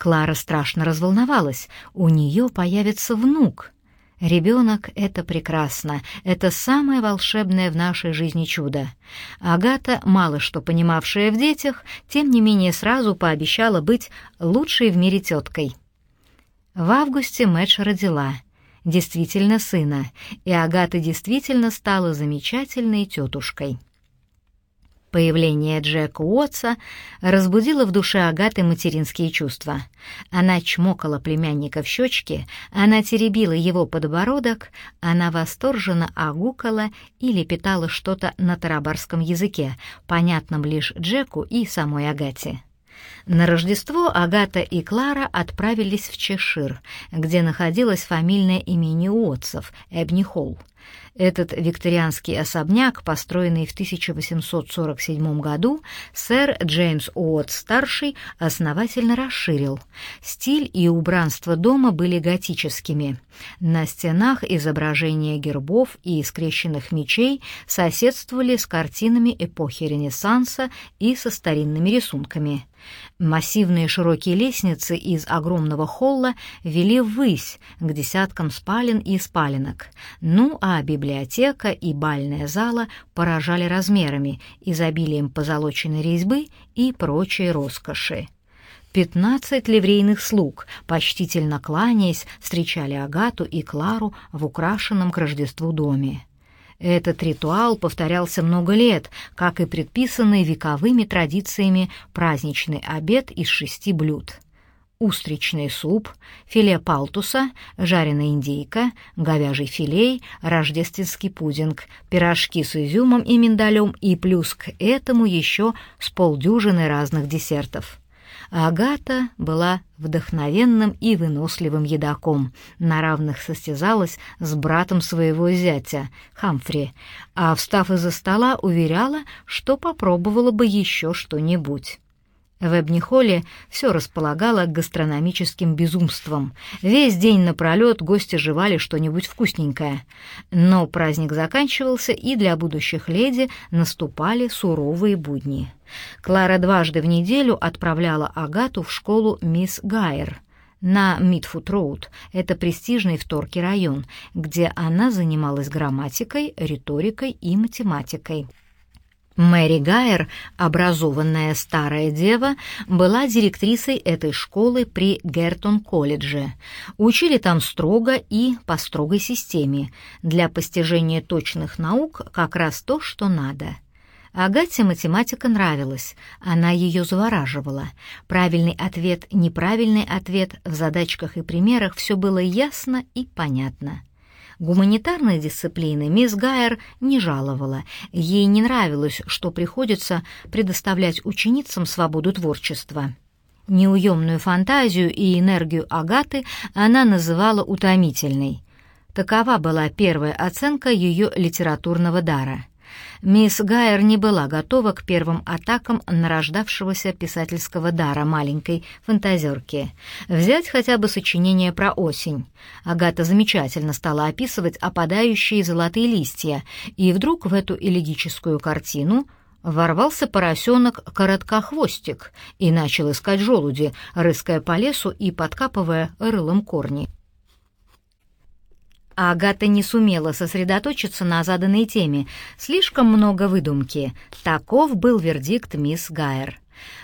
Клара страшно разволновалась. У нее появится внук. Ребенок — это прекрасно, это самое волшебное в нашей жизни чудо. Агата, мало что понимавшая в детях, тем не менее сразу пообещала быть лучшей в мире теткой. В августе Мэтч родила. Действительно сына, и Агата действительно стала замечательной тетушкой. Появление Джека Уотса разбудило в душе Агаты материнские чувства. Она чмокала племянника в щечки, она теребила его подбородок, она восторженно огукала и лепетала что-то на тарабарском языке, понятном лишь Джеку и самой Агате. На Рождество Агата и Клара отправились в Чешир, где находилось фамильное имение Уотсов, Эбни Холл. Этот викторианский особняк, построенный в 1847 году, сэр Джеймс Уотт-старший основательно расширил. Стиль и убранство дома были готическими. На стенах изображения гербов и скрещенных мечей соседствовали с картинами эпохи Ренессанса и со старинными рисунками. Массивные широкие лестницы из огромного холла вели ввысь к десяткам спален и спаленок. Ну а библиотека и бальная зала поражали размерами, изобилием позолоченной резьбы и прочей роскоши. Пятнадцать ливрейных слуг, почтительно кланяясь, встречали Агату и Клару в украшенном к Рождеству доме. Этот ритуал повторялся много лет, как и предписанный вековыми традициями праздничный обед из шести блюд. Устричный суп, филе палтуса, жареная индейка, говяжий филей, рождественский пудинг, пирожки с изюмом и миндалем и плюс к этому еще с полдюжины разных десертов. Агата была вдохновенным и выносливым едоком, на равных состязалась с братом своего зятя, Хамфри, а, встав из-за стола, уверяла, что попробовала бы еще что-нибудь. В Эбнихоле все располагало к гастрономическим безумствам. Весь день напролет гости жевали что-нибудь вкусненькое. Но праздник заканчивался, и для будущих леди наступали суровые будни. Клара дважды в неделю отправляла Агату в школу мисс Гайер на Мидфуд-Роуд, это престижный в Торке район, где она занималась грамматикой, риторикой и математикой. Мэри Гайер, образованная старая дева, была директрисой этой школы при Гертон-колледже. Учили там строго и по строгой системе. Для постижения точных наук как раз то, что надо. Агате математика нравилась, она ее завораживала. Правильный ответ, неправильный ответ, в задачках и примерах все было ясно и понятно. Гуманитарные дисциплины мисс Гайер не жаловала. Ей не нравилось, что приходится предоставлять ученицам свободу творчества. Неуемную фантазию и энергию Агаты она называла утомительной. Такова была первая оценка ее литературного дара — Мисс Гайер не была готова к первым атакам нарождавшегося писательского дара маленькой фантазерки. Взять хотя бы сочинение про осень. Агата замечательно стала описывать опадающие золотые листья, и вдруг в эту элегическую картину ворвался поросенок-короткохвостик и начал искать желуди, рыская по лесу и подкапывая рылом корни а Агата не сумела сосредоточиться на заданной теме. Слишком много выдумки. Таков был вердикт мисс Гайер.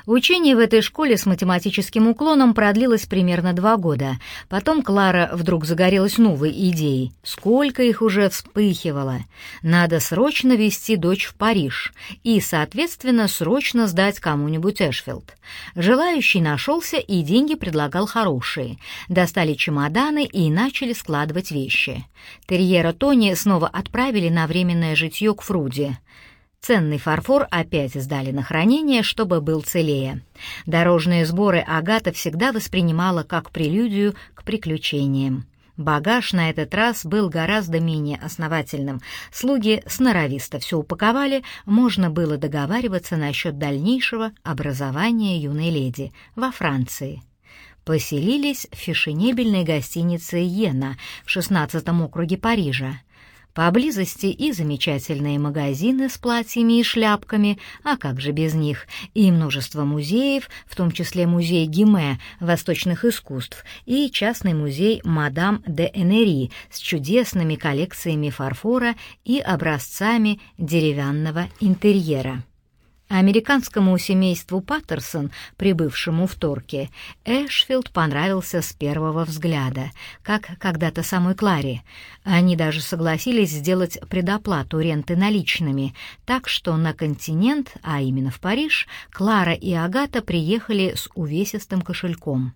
Учение в этой школе с математическим уклоном продлилось примерно два года. Потом Клара вдруг загорелась новой идеей. Сколько их уже вспыхивало. Надо срочно везти дочь в Париж и, соответственно, срочно сдать кому-нибудь Эшфилд. Желающий нашелся и деньги предлагал хорошие. Достали чемоданы и начали складывать вещи. Терьера Тони снова отправили на временное житье к Фруде. Ценный фарфор опять сдали на хранение, чтобы был целее. Дорожные сборы Агата всегда воспринимала как прелюдию к приключениям. Багаж на этот раз был гораздо менее основательным. Слуги сноровисто все упаковали, можно было договариваться насчет дальнейшего образования юной леди во Франции. Поселились в фешенебельной гостинице «Йена» в 16 округе Парижа. Поблизости и замечательные магазины с платьями и шляпками, а как же без них, и множество музеев, в том числе музей Гиме восточных искусств и частный музей Мадам де Энери с чудесными коллекциями фарфора и образцами деревянного интерьера. Американскому семейству Паттерсон, прибывшему в Торке, Эшфилд понравился с первого взгляда, как когда-то самой Кларе. Они даже согласились сделать предоплату ренты наличными, так что на континент, а именно в Париж, Клара и Агата приехали с увесистым кошельком.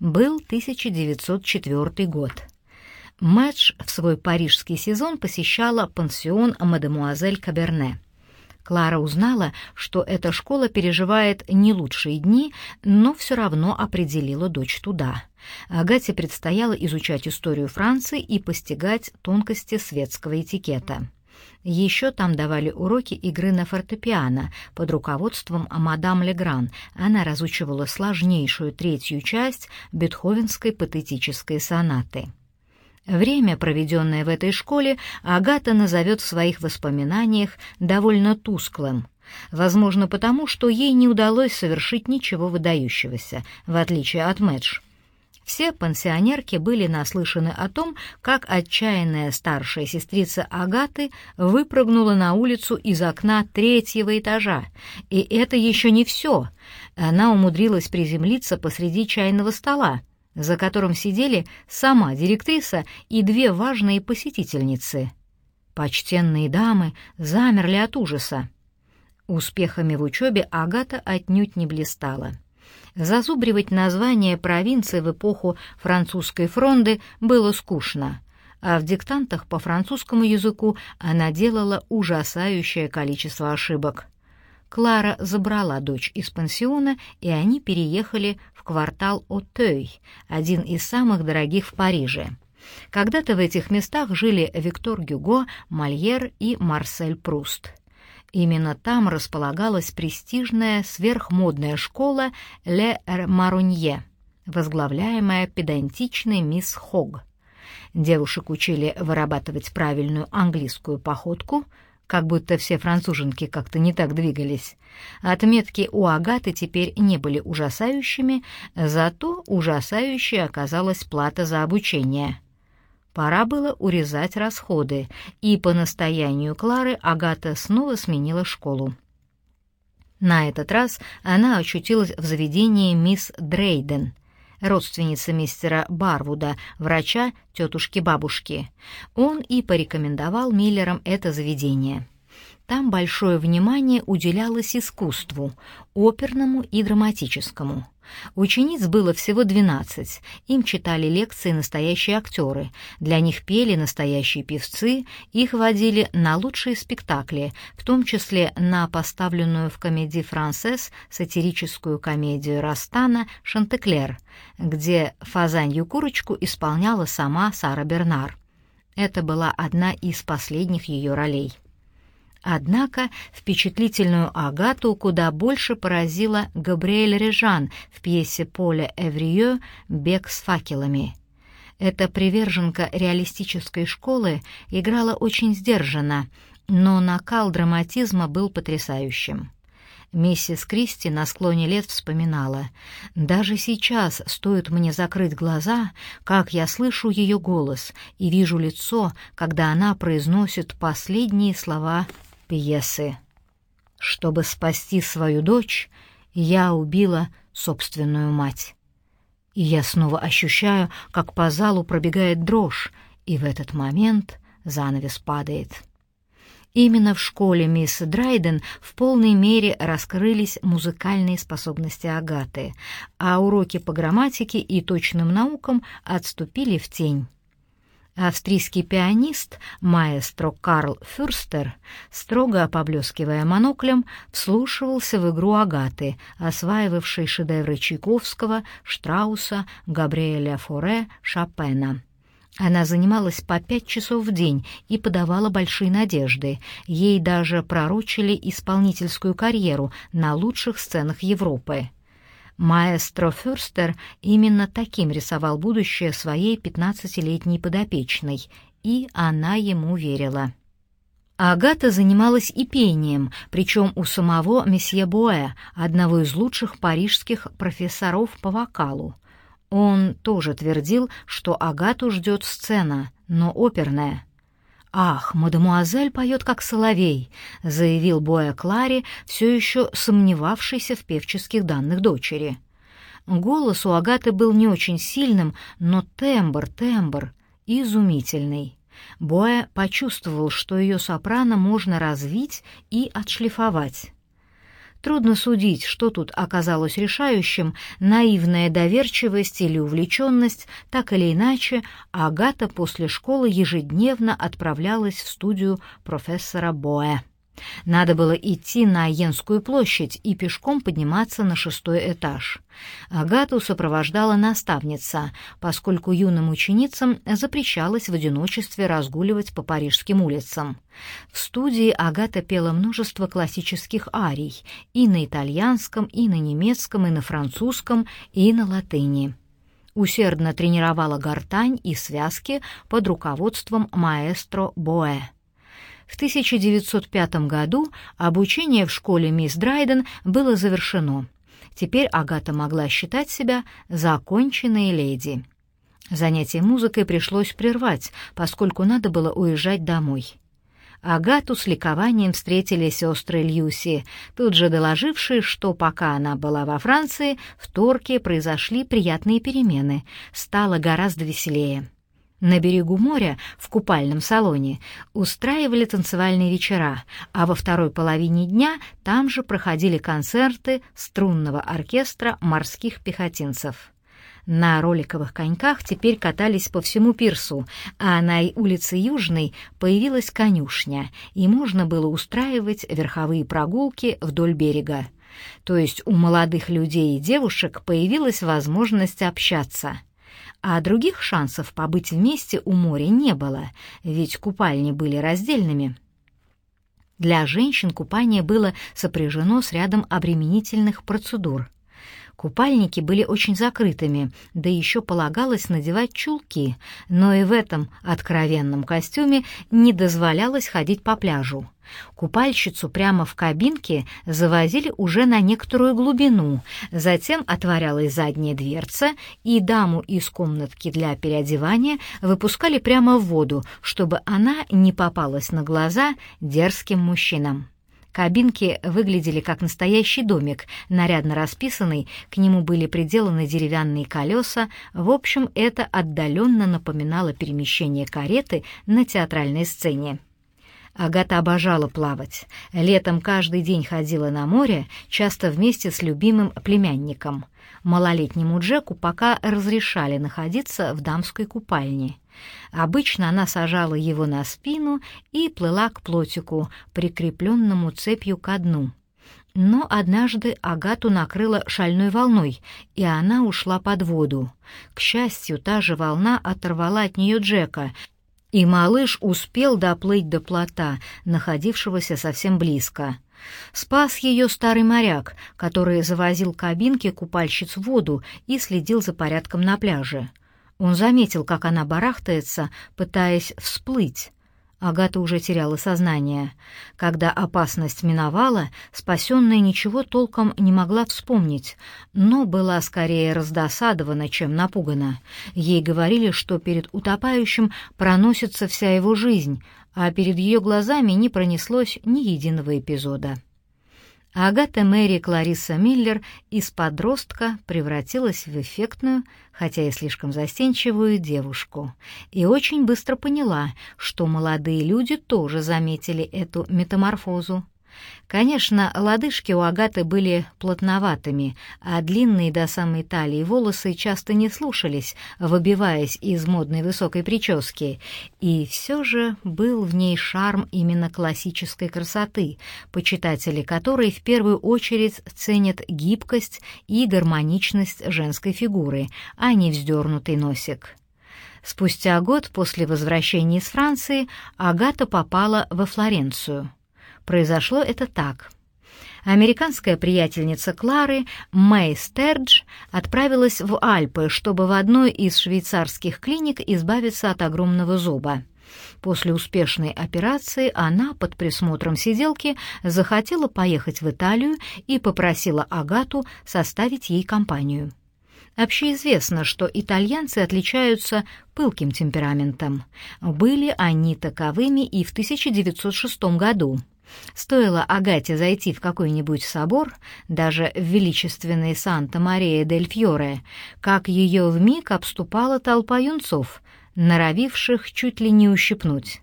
Был 1904 год. Мэтч в свой парижский сезон посещала пансион «Мадемуазель Каберне». Клара узнала, что эта школа переживает не лучшие дни, но все равно определила дочь туда. Агате предстояло изучать историю Франции и постигать тонкости светского этикета. Еще там давали уроки игры на фортепиано под руководством мадам Легран. Она разучивала сложнейшую третью часть бетховенской патетической сонаты. Время, проведенное в этой школе, Агата назовет в своих воспоминаниях довольно тусклым, возможно потому, что ей не удалось совершить ничего выдающегося, в отличие от Мэдж. Все пансионерки были наслышаны о том, как отчаянная старшая сестрица Агаты выпрыгнула на улицу из окна третьего этажа. И это еще не все. Она умудрилась приземлиться посреди чайного стола, за которым сидели сама директриса и две важные посетительницы. Почтенные дамы замерли от ужаса. Успехами в учебе Агата отнюдь не блистала. Зазубривать название провинции в эпоху французской фронды было скучно, а в диктантах по французскому языку она делала ужасающее количество ошибок. Клара забрала дочь из пансиона, и они переехали в квартал Отей, один из самых дорогих в Париже. Когда-то в этих местах жили Виктор Гюго, Мольер и Марсель Пруст. Именно там располагалась престижная сверхмодная школа «Ле Марунье», возглавляемая педантичной мисс Хог. Девушек учили вырабатывать правильную английскую походку — как будто все француженки как-то не так двигались. Отметки у Агаты теперь не были ужасающими, зато ужасающей оказалась плата за обучение. Пора было урезать расходы, и по настоянию Клары Агата снова сменила школу. На этот раз она очутилась в заведении мисс Дрейден — родственница мистера Барвуда, врача тетушки-бабушки. Он и порекомендовал Миллерам это заведение. Там большое внимание уделялось искусству, оперному и драматическому. Учениц было всего двенадцать, им читали лекции настоящие актеры, для них пели настоящие певцы, их водили на лучшие спектакли, в том числе на поставленную в комедии «Францесс» сатирическую комедию Растана «Шантеклер», где фазанью курочку исполняла сама Сара Бернар. Это была одна из последних ее ролей. Однако впечатлительную Агату куда больше поразила Габриэль Режан в пьесе Поля Эвриё «Бег с факелами». Эта приверженка реалистической школы играла очень сдержанно, но накал драматизма был потрясающим. Миссис Кристи на склоне лет вспоминала. «Даже сейчас стоит мне закрыть глаза, как я слышу ее голос и вижу лицо, когда она произносит последние слова пьесы. Чтобы спасти свою дочь, я убила собственную мать. И я снова ощущаю, как по залу пробегает дрожь, и в этот момент занавес падает. Именно в школе мисс Драйден в полной мере раскрылись музыкальные способности Агаты, а уроки по грамматике и точным наукам отступили в тень. Австрийский пианист, маэстро Карл Фюрстер, строго поблескивая моноклем, вслушивался в игру Агаты, осваивавшей шедевры Чайковского, Штрауса, Габриэля Форе, Шопена. Она занималась по пять часов в день и подавала большие надежды. Ей даже пророчили исполнительскую карьеру на лучших сценах Европы. Маэстро Фюрстер именно таким рисовал будущее своей пятнадцатилетней подопечной, и она ему верила. Агата занималась и пением, причем у самого месье Боэ, одного из лучших парижских профессоров по вокалу. Он тоже твердил, что Агату ждет сцена, но оперная. «Ах, мадемуазель поет как соловей», — заявил Боя Кларе, все еще сомневавшийся в певческих данных дочери. Голос у Агаты был не очень сильным, но тембр, тембр, изумительный. Боя почувствовал, что ее сопрано можно развить и отшлифовать. Трудно судить, что тут оказалось решающим, наивная доверчивость или увлеченность, так или иначе, Агата после школы ежедневно отправлялась в студию профессора Боэ. Надо было идти на Йенскую площадь и пешком подниматься на шестой этаж. Агату сопровождала наставница, поскольку юным ученицам запрещалось в одиночестве разгуливать по парижским улицам. В студии Агата пела множество классических арий и на итальянском, и на немецком, и на французском, и на латыни усердно тренировала гортань и связки под руководством маэстро Боэ. В 1905 году обучение в школе мисс Драйден было завершено. Теперь Агата могла считать себя законченной леди. Занятие музыкой пришлось прервать, поскольку надо было уезжать домой. Агату с ликованием встретили сестры Льюси, тут же доложившие, что пока она была во Франции, в Торке произошли приятные перемены, стало гораздо веселее. На берегу моря, в купальном салоне, устраивали танцевальные вечера, а во второй половине дня там же проходили концерты струнного оркестра морских пехотинцев. На роликовых коньках теперь катались по всему пирсу, а на улице Южной появилась конюшня, и можно было устраивать верховые прогулки вдоль берега. То есть у молодых людей и девушек появилась возможность общаться — а других шансов побыть вместе у моря не было, ведь купальни были раздельными. Для женщин купание было сопряжено с рядом обременительных процедур. Купальники были очень закрытыми, да еще полагалось надевать чулки, но и в этом откровенном костюме не дозволялось ходить по пляжу. Купальщицу прямо в кабинке завозили уже на некоторую глубину, затем отворялась задняя дверца, и даму из комнатки для переодевания выпускали прямо в воду, чтобы она не попалась на глаза дерзким мужчинам. Кабинки выглядели как настоящий домик, нарядно расписанный, к нему были приделаны деревянные колеса, в общем, это отдаленно напоминало перемещение кареты на театральной сцене. Агата обожала плавать. Летом каждый день ходила на море, часто вместе с любимым племянником. Малолетнему Джеку пока разрешали находиться в дамской купальне. Обычно она сажала его на спину и плыла к плотику, прикрепленному цепью ко дну. Но однажды Агату накрыла шальной волной, и она ушла под воду. К счастью, та же волна оторвала от нее Джека, и малыш успел доплыть до плота, находившегося совсем близко. Спас ее старый моряк, который завозил кабинки купальщиц в воду и следил за порядком на пляже. Он заметил, как она барахтается, пытаясь всплыть. Агата уже теряла сознание. Когда опасность миновала, спасенная ничего толком не могла вспомнить, но была скорее раздосадована, чем напугана. Ей говорили, что перед утопающим проносится вся его жизнь, а перед ее глазами не пронеслось ни единого эпизода. Агата Мэри Клариса Миллер из подростка превратилась в эффектную, хотя и слишком застенчивую девушку, и очень быстро поняла, что молодые люди тоже заметили эту метаморфозу. Конечно, лодыжки у Агаты были плотноватыми, а длинные до самой талии волосы часто не слушались, выбиваясь из модной высокой прически, и все же был в ней шарм именно классической красоты, почитатели которой в первую очередь ценят гибкость и гармоничность женской фигуры, а не вздернутый носик. Спустя год после возвращения из Франции Агата попала во Флоренцию — Произошло это так. Американская приятельница Клары, Мэй Стердж, отправилась в Альпы, чтобы в одной из швейцарских клиник избавиться от огромного зуба. После успешной операции она под присмотром сиделки захотела поехать в Италию и попросила Агату составить ей компанию. Общеизвестно, что итальянцы отличаются пылким темпераментом. Были они таковыми и в 1906 году. Стоило Агате зайти в какой-нибудь собор, даже в величественный Санта-Мария-дель-Фьоре, как ее вмиг обступала толпа юнцов, норовивших чуть ли не ущипнуть.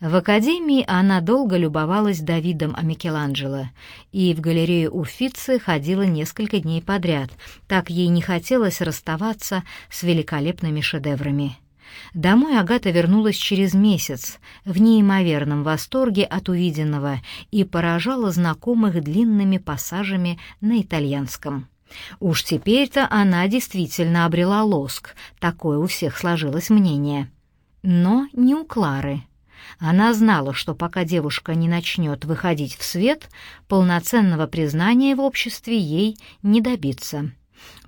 В академии она долго любовалась Давидом о Микеланджело и в галерею Уффици ходила несколько дней подряд, так ей не хотелось расставаться с великолепными шедеврами. Домой Агата вернулась через месяц в неимоверном восторге от увиденного и поражала знакомых длинными пассажами на итальянском. Уж теперь-то она действительно обрела лоск, такое у всех сложилось мнение. Но не у Клары. Она знала, что пока девушка не начнет выходить в свет, полноценного признания в обществе ей не добиться.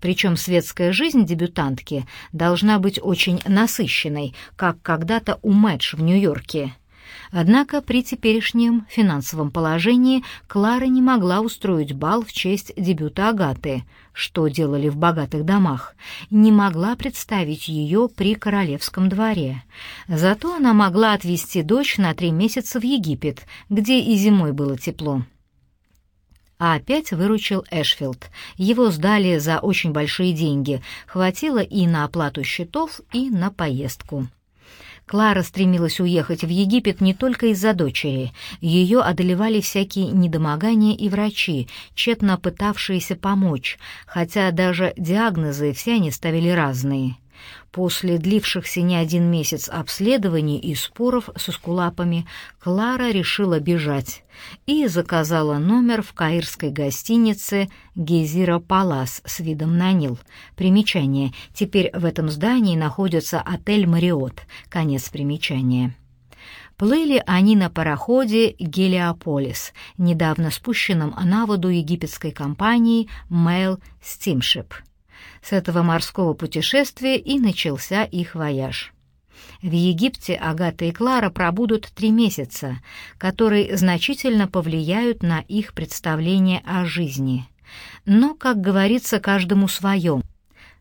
Причем светская жизнь дебютантки должна быть очень насыщенной, как когда-то у Мэтч в Нью-Йорке. Однако при теперешнем финансовом положении Клара не могла устроить бал в честь дебюта Агаты, что делали в богатых домах, не могла представить ее при королевском дворе. Зато она могла отвезти дочь на три месяца в Египет, где и зимой было тепло. А опять выручил Эшфилд. Его сдали за очень большие деньги, хватило и на оплату счетов, и на поездку. Клара стремилась уехать в Египет не только из-за дочери. Ее одолевали всякие недомогания и врачи, тщетно пытавшиеся помочь, хотя даже диагнозы все они ставили разные. После длившихся не один месяц обследований и споров с эскулапами Клара решила бежать и заказала номер в каирской гостинице «Гезира Палас» с видом на Нил. Примечание. Теперь в этом здании находится отель «Мариот». Конец примечания. Плыли они на пароходе «Гелиополис», недавно спущенном на воду египетской компанией «Mail Steamship». С этого морского путешествия и начался их вояж. В Египте Агата и Клара пробудут три месяца, которые значительно повлияют на их представление о жизни. Но, как говорится, каждому свое.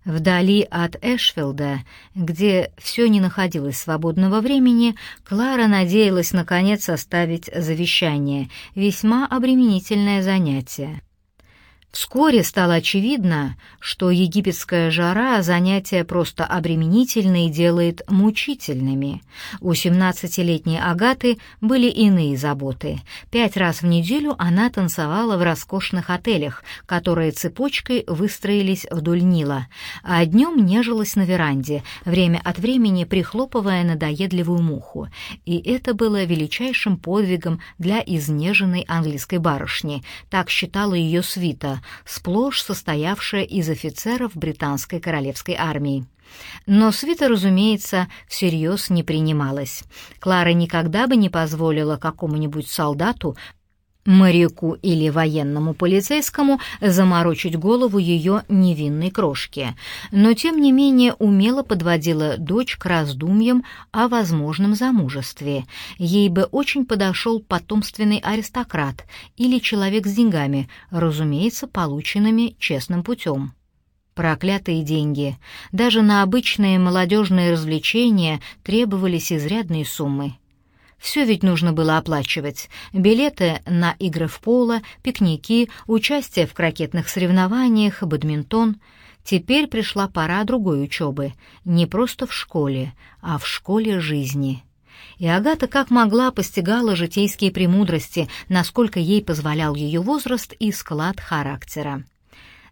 Вдали от Эшфилда, где все не находилось свободного времени, Клара надеялась наконец составить завещание, весьма обременительное занятие. Вскоре стало очевидно, что египетская жара занятия просто обременительные делает мучительными. У 17-летней Агаты были иные заботы. Пять раз в неделю она танцевала в роскошных отелях, которые цепочкой выстроились вдоль Нила, а днем нежилась на веранде, время от времени прихлопывая надоедливую муху. И это было величайшим подвигом для изнеженной английской барышни, так считала ее свита, сплошь состоявшая из офицеров британской королевской армии. Но свита, разумеется, всерьез не принималась. Клара никогда бы не позволила какому-нибудь солдату моряку или военному полицейскому заморочить голову ее невинной крошке, но тем не менее умело подводила дочь к раздумьям о возможном замужестве. Ей бы очень подошел потомственный аристократ или человек с деньгами, разумеется, полученными честным путем. Проклятые деньги. Даже на обычные молодежные развлечения требовались изрядные суммы. Все ведь нужно было оплачивать. Билеты на игры в поло, пикники, участие в крокетных соревнованиях, бадминтон. Теперь пришла пора другой учебы. Не просто в школе, а в школе жизни. И Агата как могла постигала житейские премудрости, насколько ей позволял ее возраст и склад характера.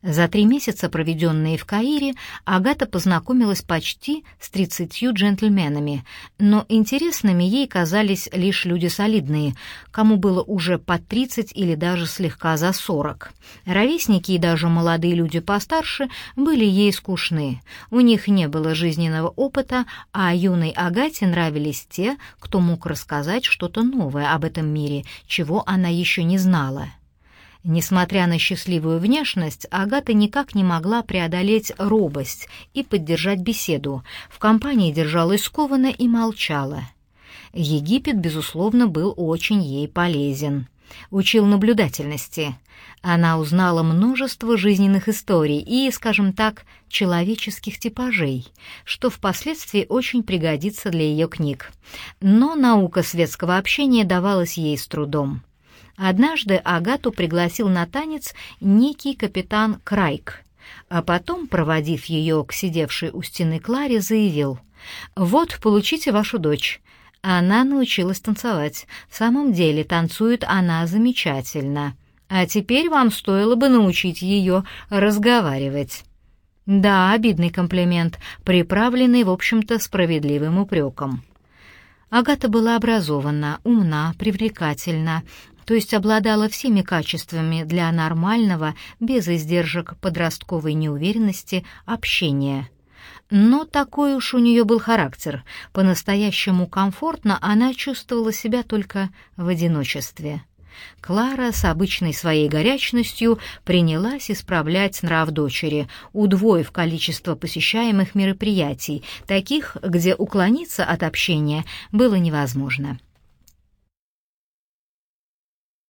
За три месяца, проведенные в Каире, Агата познакомилась почти с тридцатью джентльменами, но интересными ей казались лишь люди солидные, кому было уже по тридцать или даже слегка за сорок. Ровесники и даже молодые люди постарше были ей скучны. У них не было жизненного опыта, а юной Агате нравились те, кто мог рассказать что-то новое об этом мире, чего она еще не знала. Несмотря на счастливую внешность, Агата никак не могла преодолеть робость и поддержать беседу. В компании держалась скованно и молчала. Египет, безусловно, был очень ей полезен. Учил наблюдательности. Она узнала множество жизненных историй и, скажем так, человеческих типажей, что впоследствии очень пригодится для ее книг. Но наука светского общения давалась ей с трудом. Однажды Агату пригласил на танец некий капитан Крайк, а потом, проводив ее к сидевшей у стены Кларе, заявил «Вот, получите вашу дочь». Она научилась танцевать. В самом деле, танцует она замечательно. А теперь вам стоило бы научить ее разговаривать. Да, обидный комплимент, приправленный, в общем-то, справедливым упреком. Агата была образована, умна, привлекательна, то есть обладала всеми качествами для нормального, без издержек подростковой неуверенности, общения. Но такой уж у нее был характер. По-настоящему комфортно она чувствовала себя только в одиночестве. Клара с обычной своей горячностью принялась исправлять нрав дочери, удвоив количество посещаемых мероприятий, таких, где уклониться от общения было невозможно.